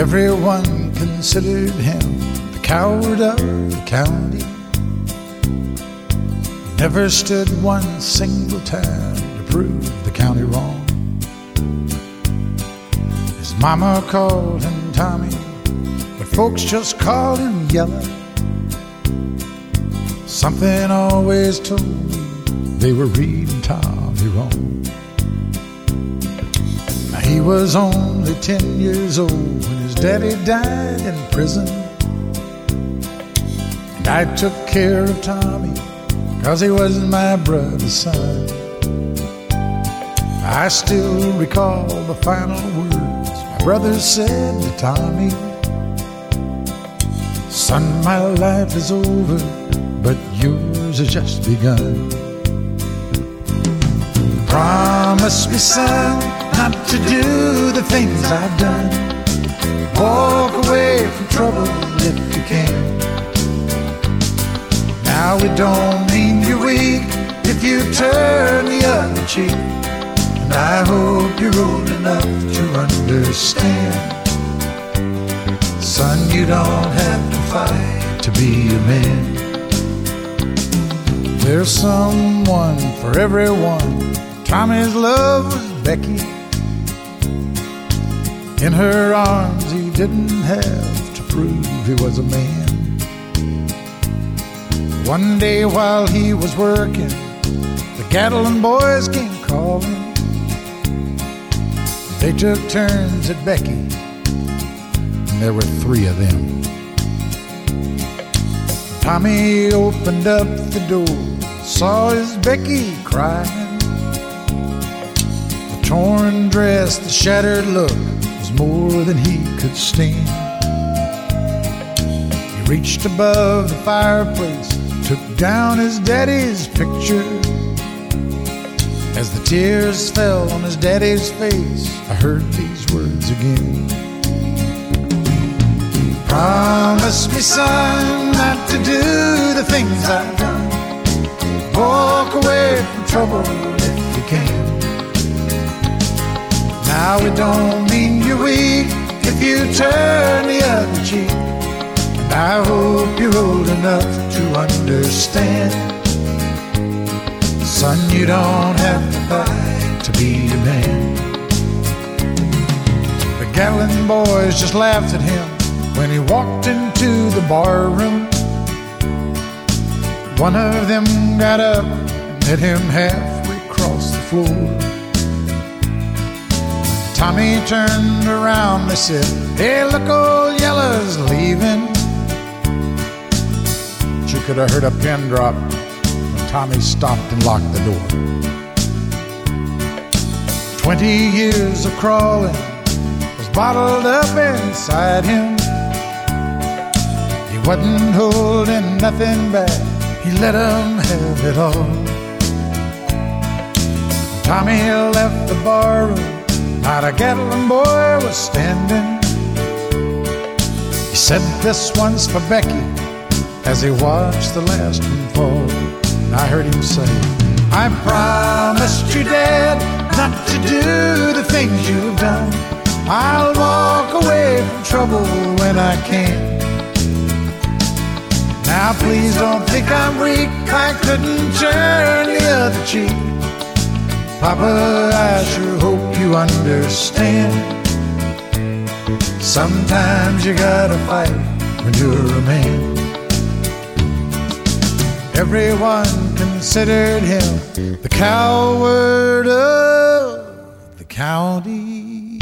Everyone considered him the coward of the county. He never stood one single time to prove the county wrong. His mama called him Tommy, but folks just called him Yellow. Something always told me they were reading Tommy wrong. He was only 10 years old when his daddy died in prison. And I took care of Tommy cause he was my brother's son. I still recall the final words my brother said to Tommy. Son, my life is over, but yours has just begun. Promise me, son, not to do the things I've done. Walk away from trouble if you can. Now it don't mean you're weak if you turn the other cheek. And I hope you're old enough to understand. Son, you don't have to fight to be a man. There's someone for everyone. Tommy's love was Becky. In her arms, he didn't have to prove he was a man. One day while he was working, the Gatlin boys came calling. They took turns at Becky, and there were three of them. Tommy opened up the door, saw his Becky crying. The torn dress, the shattered look more than he could stand. He reached above the fireplace, took down his daddy's picture. As the tears fell on his daddy's face, I heard these words again. Promise me, son, not to do the things I've done. Walk away from trouble if you can. Now it don't mean weak if you turn the other cheek. And I hope you're old enough to understand. Son, you don't have to fight to be a man. The Gatlin boys just laughed at him when he walked into the bar room. One of them got up and met him halfway across the floor. Tommy turned around, they said, Hey, look, old Yellow's leaving. You could have heard a pin drop when Tommy stopped and locked the door. Twenty years of crawling was bottled up inside him. He wasn't holding nothing back, he let him have it all. Tommy left the barroom, not a Gatlin boy was standing. He said, This one's for Becky, as he watched the last one fall. And I heard him say, I promised you, Dad, not to do the things you've done. I'll walk away from trouble when I can. Now please don't think I'm weak, I couldn't turn the other cheek. Papa, I sure hope you understand. Sometimes you gotta fight when you're a man. Everyone considered him the coward of the county.